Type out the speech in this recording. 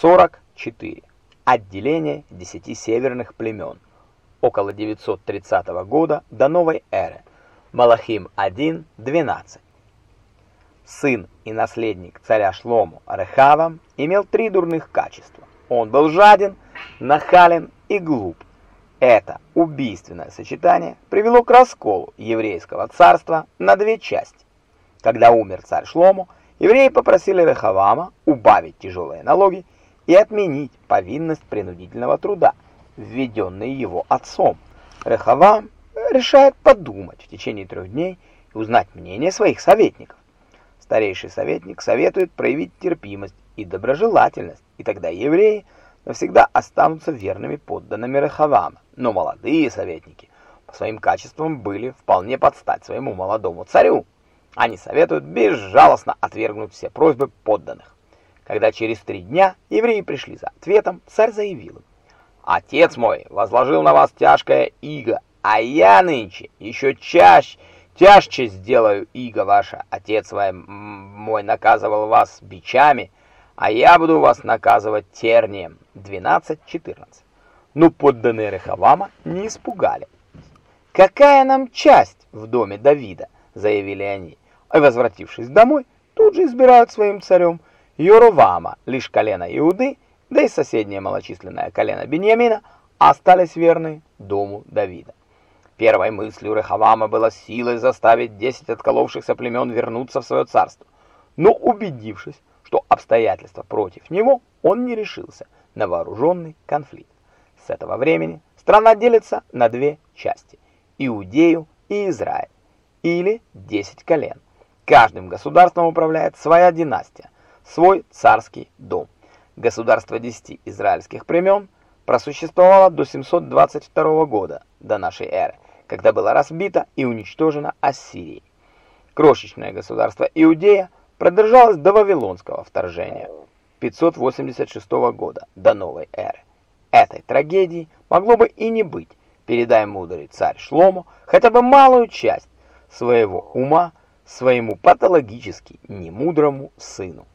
44. Отделение десяти северных племен. Около 930 года до новой эры. Малахим 1, 12. Сын и наследник царя Шлому Рехава имел три дурных качества. Он был жаден, нахален и глуп. Это убийственное сочетание привело к расколу еврейского царства на две части. Когда умер царь Шлому, евреи попросили Рехавама убавить тяжелые налоги и отменить повинность принудительного труда, введенной его отцом. Рехавам решает подумать в течение трех дней и узнать мнение своих советников. Старейший советник советует проявить терпимость и доброжелательность, и тогда евреи навсегда останутся верными подданными Рехавама. Но молодые советники по своим качествам были вполне под стать своему молодому царю. Они советуют безжалостно отвергнуть все просьбы подданных. Когда через три дня евреи пришли за ответом, царь заявил им, «Отец мой возложил на вас тяжкое иго, а я нынче еще чаще, тяжче сделаю иго ваше. Отец мой наказывал вас бичами, а я буду вас наказывать тернием». 12.14. Но подданные Рехавама не испугали. «Какая нам часть в доме Давида?» — заявили они. А возвратившись домой, тут же избирают своим царем Йоровама, лишь колено Иуды, да и соседнее малочисленное колено Беньямина остались верны дому Давида. Первой мыслью Рехавама было силой заставить десять отколовшихся племен вернуться в свое царство. Но убедившись, что обстоятельства против него, он не решился на вооруженный конфликт. С этого времени страна делится на две части – Иудею и Израиль, или десять колен. Каждым государством управляет своя династия – свой царский дом. Государство десяти израильских племен просуществовало до 722 года до нашей эры, когда было разбито и уничтожено Ассирией. Крошечное государство Иудея продержалось до Вавилонского вторжения 586 года до новой эры. Этой трагедии могло бы и не быть, передай мудрый царь Шлому хотя бы малую часть своего ума своему патологически немудрому сыну.